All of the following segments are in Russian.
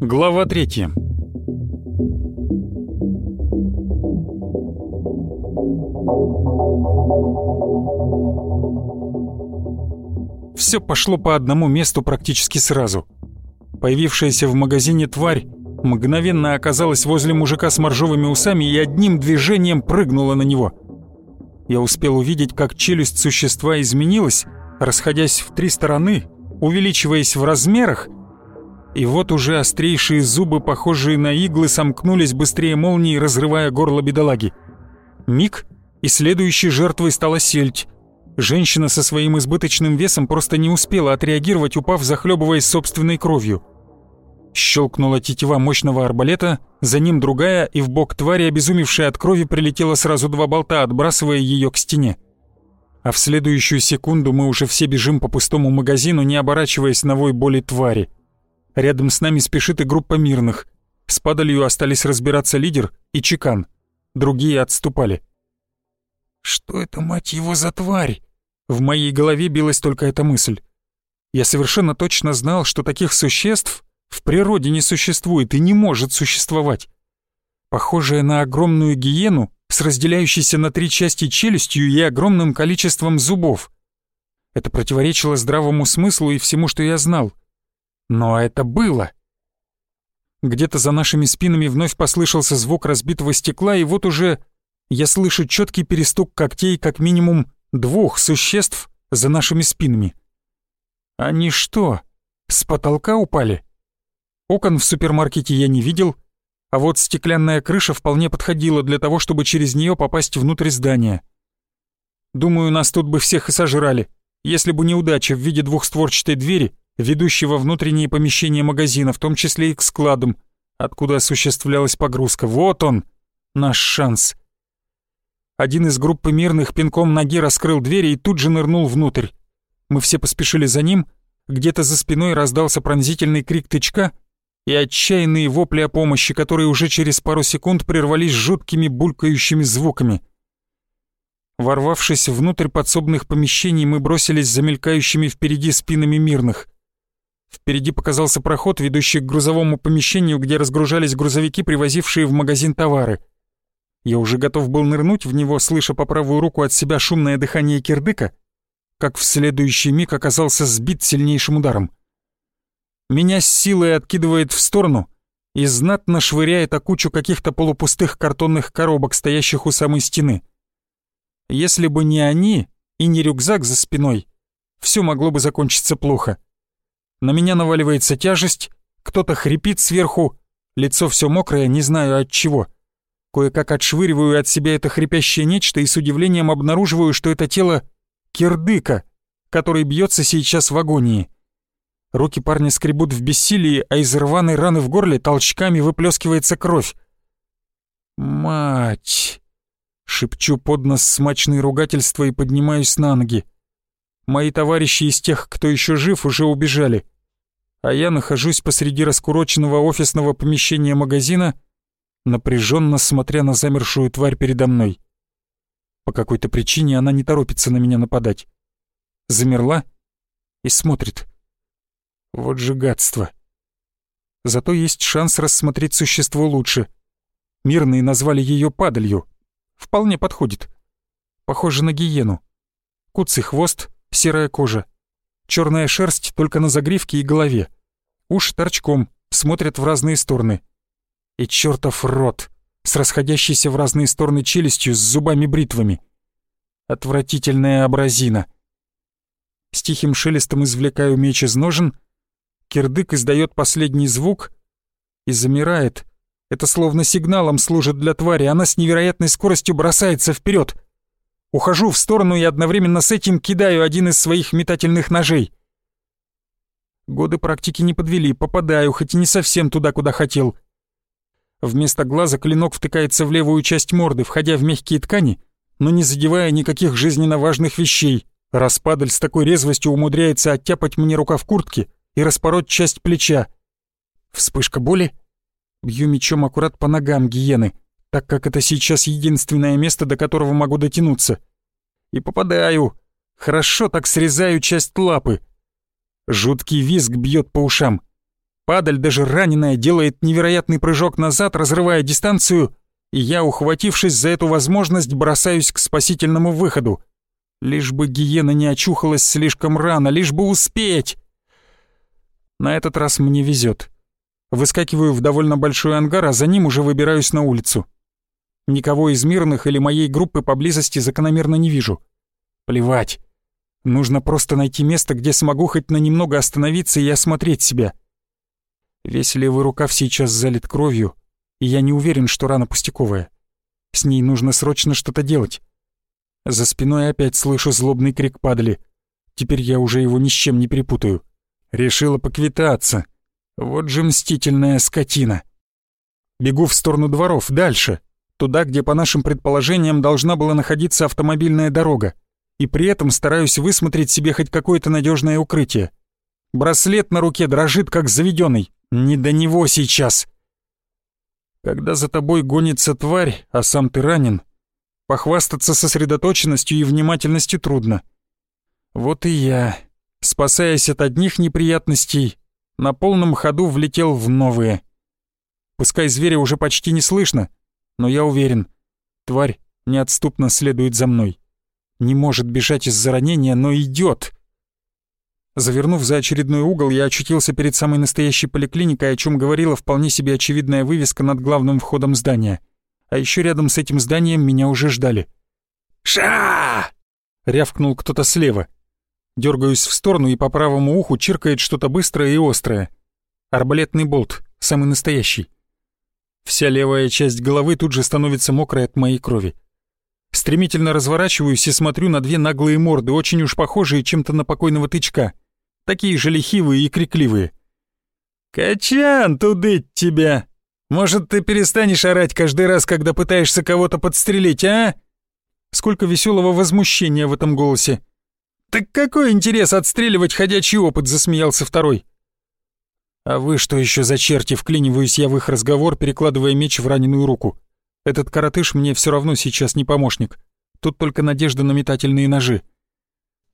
Глава третья. Все пошло по одному месту практически сразу. Появившаяся в магазине тварь мгновенно оказалась возле мужика с моржовыми усами и одним движением прыгнула на него. Я успел увидеть, как челюсть существа изменилась, расходясь в три стороны, увеличиваясь в размерах, и вот уже острейшие зубы, похожие на иглы, сомкнулись быстрее молнии, разрывая горло бедолаги. Миг, и следующей жертвой стала сельдь. Женщина со своим избыточным весом просто не успела отреагировать, упав, захлебываясь собственной кровью. Щелкнула тетива мощного арбалета, за ним другая, и в бок твари, обезумевшей от крови, прилетело сразу два болта, отбрасывая ее к стене. А в следующую секунду мы уже все бежим по пустому магазину, не оборачиваясь на вой боли твари. Рядом с нами спешит и группа мирных. С падалью остались разбираться лидер и чекан. Другие отступали. «Что это, мать его, за тварь?» В моей голове билась только эта мысль. Я совершенно точно знал, что таких существ в природе не существует и не может существовать. Похожая на огромную гиену с разделяющейся на три части челюстью и огромным количеством зубов. Это противоречило здравому смыслу и всему, что я знал. Но это было. Где-то за нашими спинами вновь послышался звук разбитого стекла, и вот уже я слышу четкий перестук когтей как минимум двух существ за нашими спинами. Они что, с потолка упали? Окон в супермаркете я не видел, а вот стеклянная крыша вполне подходила для того, чтобы через нее попасть внутрь здания. Думаю, нас тут бы всех и сожрали, если бы неудача в виде двухстворчатой двери, ведущей во внутренние помещения магазина, в том числе и к складам, откуда осуществлялась погрузка. Вот он, наш шанс. Один из группы мирных пинком ноги раскрыл дверь и тут же нырнул внутрь. Мы все поспешили за ним, где-то за спиной раздался пронзительный крик тычка — и отчаянные вопли о помощи, которые уже через пару секунд прервались жуткими булькающими звуками. Ворвавшись внутрь подсобных помещений, мы бросились за мелькающими впереди спинами мирных. Впереди показался проход, ведущий к грузовому помещению, где разгружались грузовики, привозившие в магазин товары. Я уже готов был нырнуть в него, слыша по правую руку от себя шумное дыхание кирдыка, как в следующий миг оказался сбит сильнейшим ударом. Меня с силой откидывает в сторону и знатно швыряет о кучу каких-то полупустых картонных коробок, стоящих у самой стены. Если бы не они и не рюкзак за спиной, все могло бы закончиться плохо. На меня наваливается тяжесть, кто-то хрипит сверху, лицо все мокрое, не знаю от чего. Кое-как отшвыриваю от себя это хрипящее нечто и с удивлением обнаруживаю, что это тело кирдыка, который бьется сейчас в агонии. Руки парня скребут в бессилии, а из рваной раны в горле толчками выплескивается кровь. «Мать!» Шепчу под нос смачные ругательства и поднимаюсь на ноги. Мои товарищи из тех, кто еще жив, уже убежали. А я нахожусь посреди раскуроченного офисного помещения магазина, напряженно смотря на замершую тварь передо мной. По какой-то причине она не торопится на меня нападать. Замерла и смотрит. Вот же гадство. Зато есть шанс рассмотреть существо лучше. Мирные назвали ее падалью. Вполне подходит. Похоже на гиену. Куцый хвост, серая кожа. Черная шерсть только на загривке и голове. Уши торчком, смотрят в разные стороны. И чертов рот, с расходящейся в разные стороны челюстью с зубами-бритвами. Отвратительная абразина. С тихим шелестом извлекаю меч из ножен Кирдык издает последний звук и замирает. Это словно сигналом служит для твари, она с невероятной скоростью бросается вперед. Ухожу в сторону и одновременно с этим кидаю один из своих метательных ножей. Годы практики не подвели, попадаю, хоть и не совсем туда, куда хотел. Вместо глаза клинок втыкается в левую часть морды, входя в мягкие ткани, но не задевая никаких жизненно важных вещей. Распадаль с такой резвостью умудряется оттяпать мне рукав куртки, и распороть часть плеча. Вспышка боли. Бью мечом аккурат по ногам гиены. так как это сейчас единственное место, до которого могу дотянуться. И попадаю. Хорошо так срезаю часть лапы. Жуткий визг бьет по ушам. Падаль, даже раненая, делает невероятный прыжок назад, разрывая дистанцию, и я, ухватившись за эту возможность, бросаюсь к спасительному выходу. Лишь бы гиена не очухалась слишком рано, лишь бы успеть. На этот раз мне везет. Выскакиваю в довольно большой ангар, а за ним уже выбираюсь на улицу. Никого из мирных или моей группы поблизости закономерно не вижу. Плевать. Нужно просто найти место, где смогу хоть на немного остановиться и осмотреть себя. Весь левый рукав сейчас залит кровью, и я не уверен, что рана пустяковая. С ней нужно срочно что-то делать. За спиной опять слышу злобный крик падали. Теперь я уже его ни с чем не перепутаю. Решила поквитаться. Вот же мстительная скотина. Бегу в сторону дворов, дальше. Туда, где, по нашим предположениям, должна была находиться автомобильная дорога. И при этом стараюсь высмотреть себе хоть какое-то надежное укрытие. Браслет на руке дрожит, как заведенный. Не до него сейчас. Когда за тобой гонится тварь, а сам ты ранен, похвастаться сосредоточенностью и внимательностью трудно. Вот и я, спасаясь от одних неприятностей, на полном ходу влетел в новые. Пускай зверя уже почти не слышно, но я уверен, тварь неотступно следует за мной. Не может бежать из-за ранения, но идет. Завернув за очередной угол, я очутился перед самой настоящей поликлиникой, о чем говорила вполне себе очевидная вывеска над главным входом здания. А еще рядом с этим зданием меня уже ждали. «Ша!» — рявкнул кто-то слева. Дергаюсь в сторону, и по правому уху чиркает что-то быстрое и острое. Арбалетный болт, самый настоящий. Вся левая часть головы тут же становится мокрой от моей крови. Стремительно разворачиваюсь и смотрю на две наглые морды, очень уж похожие чем-то на покойного тычка — такие же лихивые и крикливые. «Качан, тудыть тебя! Может, ты перестанешь орать каждый раз, когда пытаешься кого-то подстрелить, а?» Сколько веселого возмущения в этом голосе. «Так какой интерес отстреливать ходячий опыт?» — засмеялся второй. «А вы что еще за черти?» — вклиниваюсь я в их разговор, перекладывая меч в раненую руку. «Этот коротыш мне все равно сейчас не помощник. Тут только надежда на метательные ножи».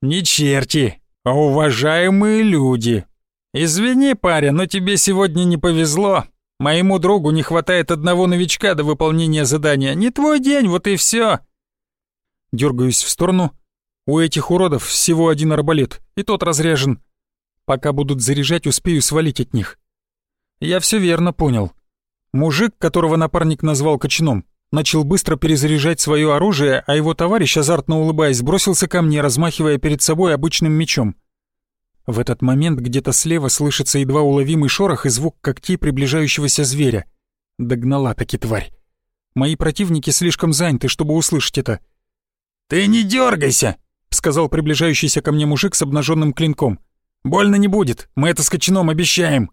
«Не черти!» А уважаемые люди, извини, парень, но тебе сегодня не повезло. Моему другу не хватает одного новичка до выполнения задания. Не твой день, вот и все. Дергаюсь в сторону. У этих уродов всего один арбалет, и тот разряжен. Пока будут заряжать, успею свалить от них. Я все верно понял. Мужик, которого напарник назвал кочаном, начал быстро перезаряжать свое оружие, а его товарищ, азартно улыбаясь, бросился ко мне, размахивая перед собой обычным мечом. В этот момент где-то слева слышится едва уловимый шорох и звук когтей приближающегося зверя. Догнала таки тварь. Мои противники слишком заняты, чтобы услышать это. «Ты не дергайся!» — сказал приближающийся ко мне мужик с обнаженным клинком. «Больно не будет, мы это с кочаном обещаем.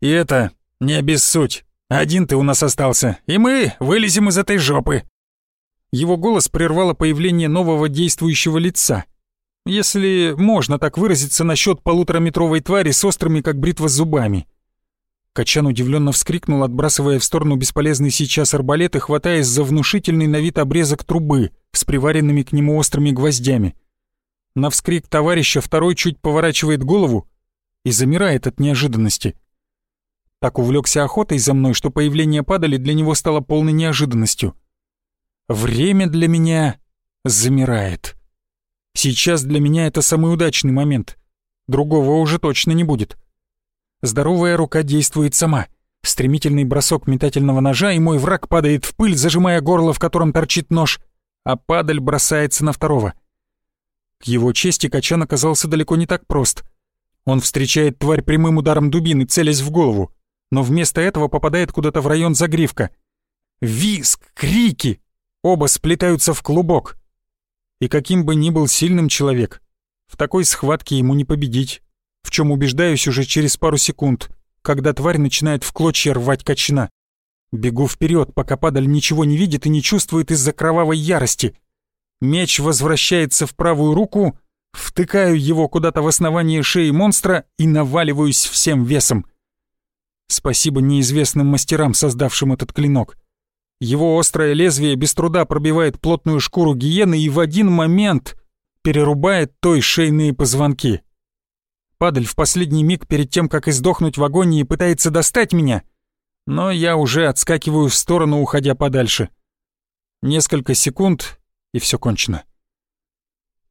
И это не обессудь, один ты у нас остался, и мы вылезем из этой жопы». Его голос прервало появление нового действующего лица. Если можно так выразиться насчет полутораметровой твари с острыми, как бритва, зубами. Качан удивленно вскрикнул, отбрасывая в сторону бесполезный сейчас арбалет и хватаясь за внушительный на вид обрезок трубы с приваренными к нему острыми гвоздями. На вскрик товарища второй чуть поворачивает голову и замирает от неожиданности. Так увлекся охотой за мной, что появление падали для него стало полной неожиданностью. Время для меня замирает. Сейчас для меня это самый удачный момент. Другого уже точно не будет. Здоровая рука действует сама. Стремительный бросок метательного ножа, и мой враг падает в пыль, зажимая горло, в котором торчит нож, а падаль бросается на второго. К его чести Качан оказался далеко не так прост. Он встречает тварь прямым ударом дубины, целясь в голову но вместо этого попадает куда-то в район загривка. Виск, крики! Оба сплетаются в клубок. И каким бы ни был сильным человек, в такой схватке ему не победить, в чем убеждаюсь уже через пару секунд, когда тварь начинает в клочья рвать кочана. Бегу вперед, пока падаль ничего не видит и не чувствует из-за кровавой ярости. Меч возвращается в правую руку, втыкаю его куда-то в основание шеи монстра и наваливаюсь всем весом. Спасибо неизвестным мастерам, создавшим этот клинок. Его острое лезвие без труда пробивает плотную шкуру гиены и в один момент перерубает той шейные позвонки. Падаль в последний миг перед тем, как издохнуть в агонии, пытается достать меня, но я уже отскакиваю в сторону, уходя подальше. Несколько секунд, и все кончено.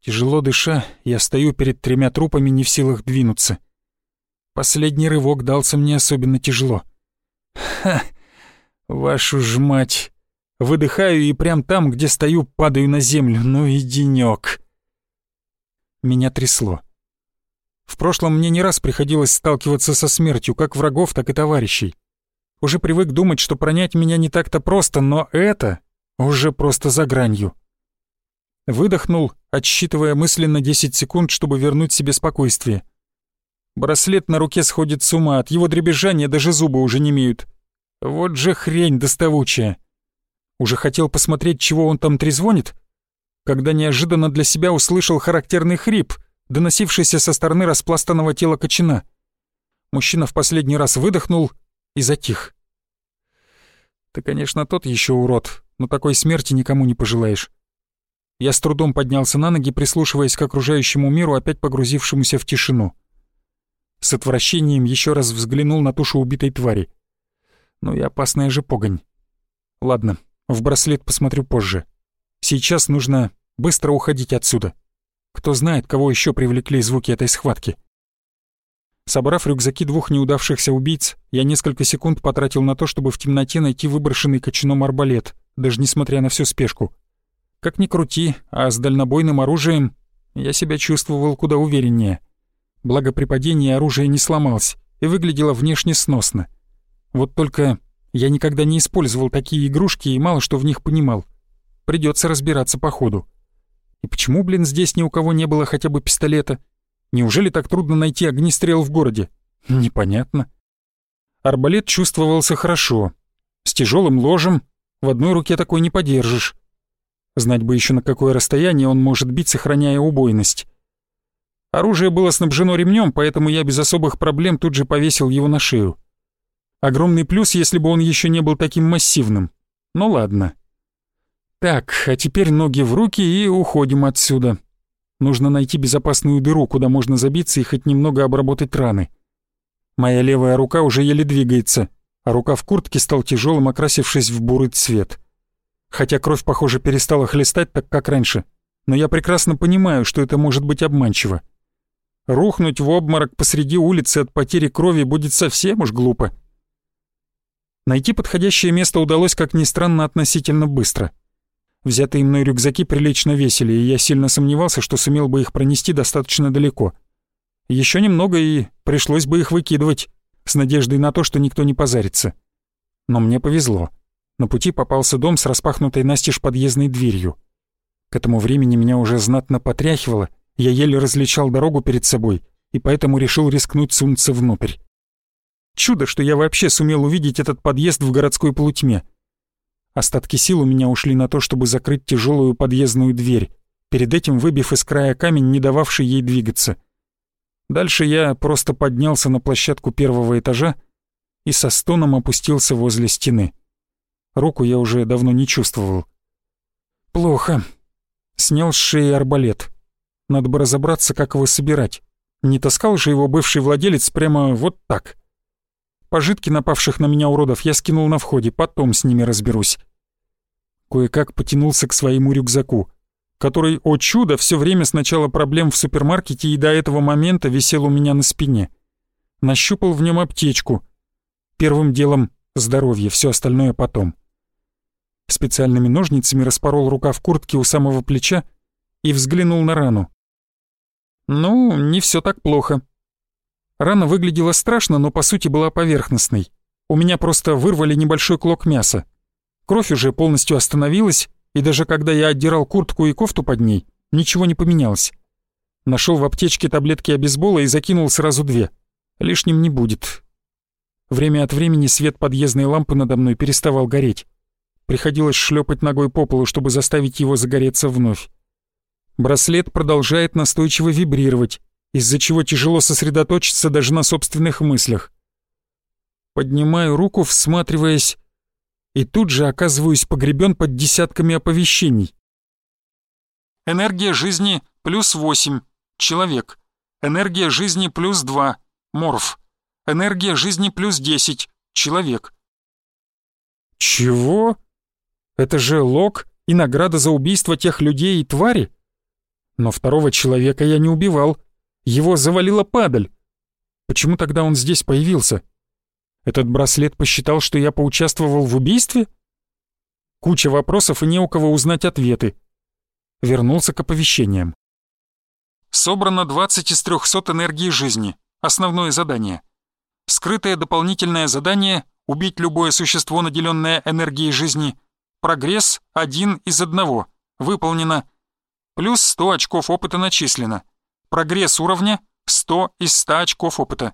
Тяжело дыша, я стою перед тремя трупами, не в силах двинуться. Последний рывок дался мне особенно тяжело. Ха! Вашу ж мать! Выдыхаю и прям там, где стою, падаю на землю. Ну и денёк. Меня трясло. В прошлом мне не раз приходилось сталкиваться со смертью, как врагов, так и товарищей. Уже привык думать, что пронять меня не так-то просто, но это уже просто за гранью. Выдохнул, отсчитывая мысленно 10 секунд, чтобы вернуть себе спокойствие. Браслет на руке сходит с ума, от его дребезжания даже зубы уже не имеют. Вот же хрень доставучая. Уже хотел посмотреть, чего он там трезвонит, когда неожиданно для себя услышал характерный хрип, доносившийся со стороны распластанного тела кочана. Мужчина в последний раз выдохнул и затих. Ты, конечно, тот еще урод, но такой смерти никому не пожелаешь. Я с трудом поднялся на ноги, прислушиваясь к окружающему миру, опять погрузившемуся в тишину. С отвращением еще раз взглянул на тушу убитой твари. Ну и опасная же погонь. Ладно, в браслет посмотрю позже. Сейчас нужно быстро уходить отсюда. Кто знает, кого еще привлекли звуки этой схватки. Собрав рюкзаки двух неудавшихся убийц, я несколько секунд потратил на то, чтобы в темноте найти выброшенный кочаном арбалет, даже несмотря на всю спешку. Как ни крути, а с дальнобойным оружием я себя чувствовал куда увереннее. Благо при падении оружие не сломалось и выглядело внешне сносно. Вот только я никогда не использовал такие игрушки и мало что в них понимал. Придется разбираться по ходу. И почему, блин, здесь ни у кого не было хотя бы пистолета? Неужели так трудно найти огнестрел в городе? Непонятно. Арбалет чувствовался хорошо. С тяжелым ложем в одной руке такой не подержишь. Знать бы еще на какое расстояние он может бить, сохраняя убойность. Оружие было снабжено ремнем, поэтому я без особых проблем тут же повесил его на шею. Огромный плюс, если бы он еще не был таким массивным. Ну ладно. Так, а теперь ноги в руки и уходим отсюда. Нужно найти безопасную дыру, куда можно забиться и хоть немного обработать раны. Моя левая рука уже еле двигается, а рука в куртке стал тяжелым, окрасившись в бурый цвет хотя кровь, похоже, перестала хлестать так, как раньше. Но я прекрасно понимаю, что это может быть обманчиво. Рухнуть в обморок посреди улицы от потери крови будет совсем уж глупо. Найти подходящее место удалось, как ни странно, относительно быстро. Взятые мной рюкзаки прилично весили, и я сильно сомневался, что сумел бы их пронести достаточно далеко. Еще немного, и пришлось бы их выкидывать, с надеждой на то, что никто не позарится. Но мне повезло. На пути попался дом с распахнутой настежь подъездной дверью. К этому времени меня уже знатно потряхивало, я еле различал дорогу перед собой, и поэтому решил рискнуть сунуться внутрь. Чудо, что я вообще сумел увидеть этот подъезд в городской полутьме. Остатки сил у меня ушли на то, чтобы закрыть тяжелую подъездную дверь, перед этим выбив из края камень, не дававший ей двигаться. Дальше я просто поднялся на площадку первого этажа и со стоном опустился возле стены. Руку я уже давно не чувствовал. Плохо. Снял с шеи арбалет. Надо бы разобраться, как его собирать. Не таскал же его бывший владелец прямо вот так. Пожитки напавших на меня уродов я скинул на входе, потом с ними разберусь. Кое-как потянулся к своему рюкзаку, который, о чудо, все время с начала проблем в супермаркете и до этого момента висел у меня на спине. Нащупал в нем аптечку. Первым делом здоровье, все остальное потом специальными ножницами распорол рукав куртки у самого плеча и взглянул на рану. Ну, не все так плохо. Рана выглядела страшно, но по сути была поверхностной. У меня просто вырвали небольшой клок мяса. Кровь уже полностью остановилась, и даже когда я отдирал куртку и кофту под ней, ничего не поменялось. Нашел в аптечке таблетки обезбола и закинул сразу две. Лишним не будет. Время от времени свет подъездной лампы надо мной переставал гореть. Приходилось шлепать ногой по полу, чтобы заставить его загореться вновь. Браслет продолжает настойчиво вибрировать, из-за чего тяжело сосредоточиться даже на собственных мыслях. Поднимаю руку, всматриваясь, и тут же оказываюсь погребен под десятками оповещений. Энергия жизни плюс 8, человек. Энергия жизни плюс 2, морф. Энергия жизни плюс 10, человек. Чего? Это же лог и награда за убийство тех людей и твари? Но второго человека я не убивал. Его завалила падаль. Почему тогда он здесь появился? Этот браслет посчитал, что я поучаствовал в убийстве? Куча вопросов и не у кого узнать ответы. Вернулся к оповещениям. Собрано 20 из 300 энергии жизни. Основное задание. Скрытое дополнительное задание «Убить любое существо, наделенное энергией жизни». Прогресс один из одного. Выполнено. Плюс 100 очков опыта начислено. Прогресс уровня 100 из 100 очков опыта.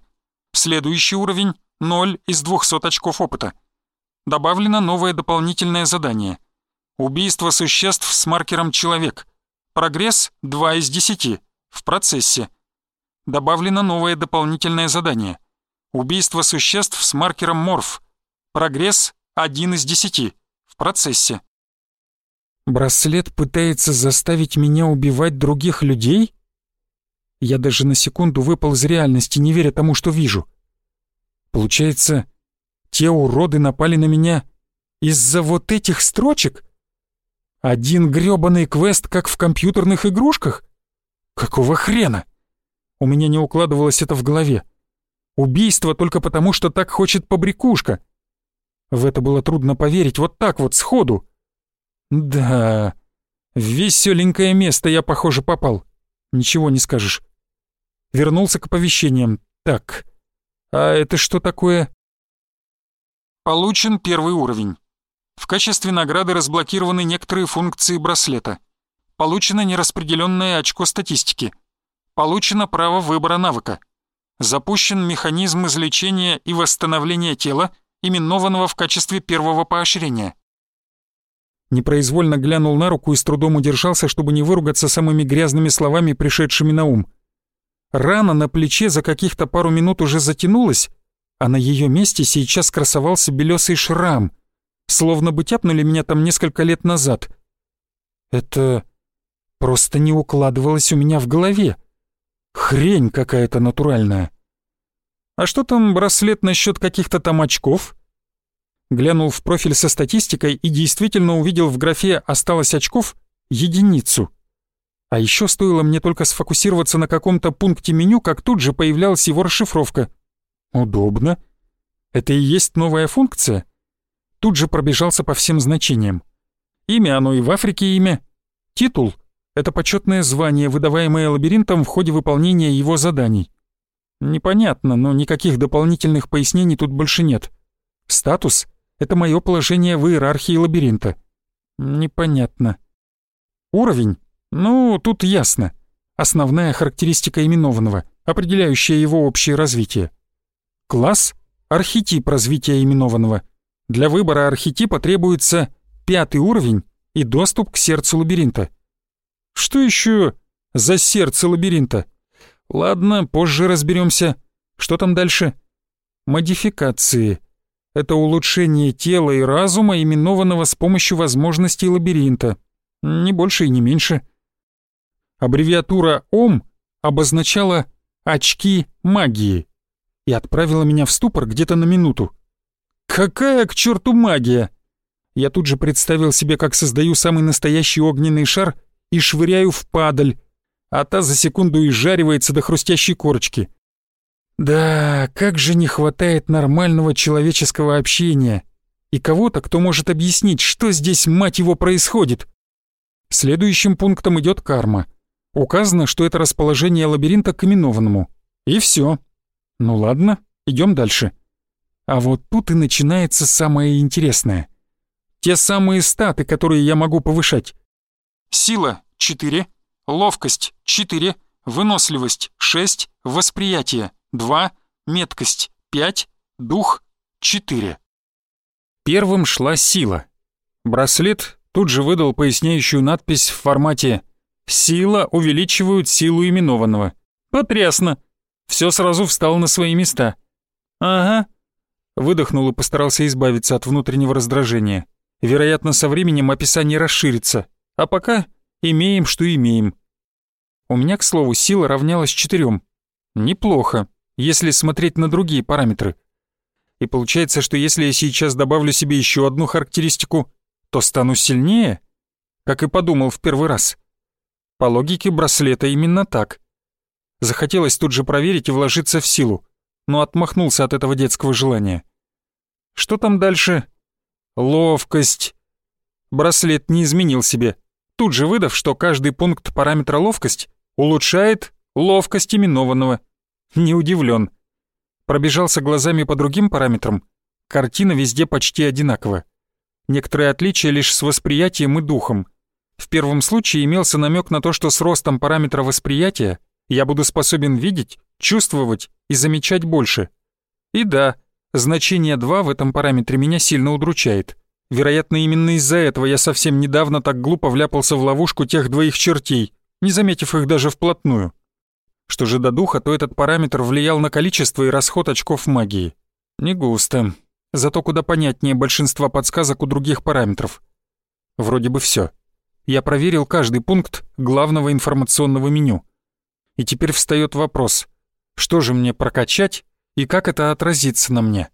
Следующий уровень 0 из 200 очков опыта. Добавлено новое дополнительное задание. Убийство существ с маркером «Человек». Прогресс 2 из 10. В процессе. Добавлено новое дополнительное задание. Убийство существ с маркером «Морф». Прогресс 1 из 10. Процессе. Браслет пытается заставить меня убивать других людей? Я даже на секунду выпал из реальности, не веря тому, что вижу. Получается, те уроды напали на меня из-за вот этих строчек? Один грёбаный квест, как в компьютерных игрушках? Какого хрена? У меня не укладывалось это в голове. Убийство только потому, что так хочет побрякушка. В это было трудно поверить вот так вот, сходу. Да, в веселенькое место я, похоже, попал. Ничего не скажешь. Вернулся к оповещениям. Так, а это что такое? Получен первый уровень. В качестве награды разблокированы некоторые функции браслета. Получено нераспределенное очко статистики. Получено право выбора навыка. Запущен механизм излечения и восстановления тела, именованного в качестве первого поощрения. Непроизвольно глянул на руку и с трудом удержался, чтобы не выругаться самыми грязными словами, пришедшими на ум. Рана на плече за каких-то пару минут уже затянулась, а на ее месте сейчас красовался белесый шрам, словно бы тяпнули меня там несколько лет назад. Это просто не укладывалось у меня в голове. Хрень какая-то натуральная. А что там браслет насчет каких-то там очков? Глянул в профиль со статистикой и действительно увидел в графе «осталось очков» единицу — а еще стоило мне только сфокусироваться на каком-то пункте меню, как тут же появлялась его расшифровка. Удобно. Это и есть новая функция? Тут же пробежался по всем значениям. Имя оно и в Африке имя. Титул — это почетное звание, выдаваемое лабиринтом в ходе выполнения его заданий. Непонятно, но никаких дополнительных пояснений тут больше нет. Статус — это мое положение в иерархии лабиринта. Непонятно. Уровень ну, тут ясно. Основная характеристика именованного, определяющая его общее развитие. Класс — архетип развития именованного. Для выбора архетипа требуется пятый уровень и доступ к сердцу лабиринта. Что еще за сердце лабиринта? Ладно, позже разберемся. Что там дальше? Модификации. Это улучшение тела и разума, именованного с помощью возможностей лабиринта. Не больше и не меньше. Аббревиатура «ОМ» обозначала «очки магии» и отправила меня в ступор где-то на минуту. Какая к черту магия? Я тут же представил себе, как создаю самый настоящий огненный шар и швыряю в падаль, а та за секунду изжаривается до хрустящей корочки. Да, как же не хватает нормального человеческого общения и кого-то, кто может объяснить, что здесь, мать его, происходит. Следующим пунктом идет карма — Указано, что это расположение лабиринта к именованному. И все. Ну ладно, идем дальше. А вот тут и начинается самое интересное. Те самые статы, которые я могу повышать. Сила — 4, ловкость — 4, выносливость — 6, восприятие — 2, меткость — 5, дух — 4. Первым шла сила. Браслет тут же выдал поясняющую надпись в формате Сила увеличивают силу именованного. Потрясно. Все сразу встало на свои места. Ага. Выдохнул и постарался избавиться от внутреннего раздражения. Вероятно, со временем описание расширится. А пока имеем, что имеем. У меня, к слову, сила равнялась четырем. Неплохо, если смотреть на другие параметры. И получается, что если я сейчас добавлю себе еще одну характеристику, то стану сильнее? Как и подумал в первый раз. По логике браслета именно так. Захотелось тут же проверить и вложиться в силу, но отмахнулся от этого детского желания. Что там дальше? Ловкость. Браслет не изменил себе, тут же выдав, что каждый пункт параметра ловкость улучшает ловкость именованного. Не удивлен. Пробежался глазами по другим параметрам. Картина везде почти одинакова. Некоторые отличия лишь с восприятием и духом. В первом случае имелся намек на то, что с ростом параметра восприятия я буду способен видеть, чувствовать и замечать больше. И да, значение 2 в этом параметре меня сильно удручает. Вероятно, именно из-за этого я совсем недавно так глупо вляпался в ловушку тех двоих чертей, не заметив их даже вплотную. Что же до духа, то этот параметр влиял на количество и расход очков магии. Не густо. Зато куда понятнее большинства подсказок у других параметров. Вроде бы все. Я проверил каждый пункт главного информационного меню. И теперь встает вопрос, что же мне прокачать и как это отразится на мне?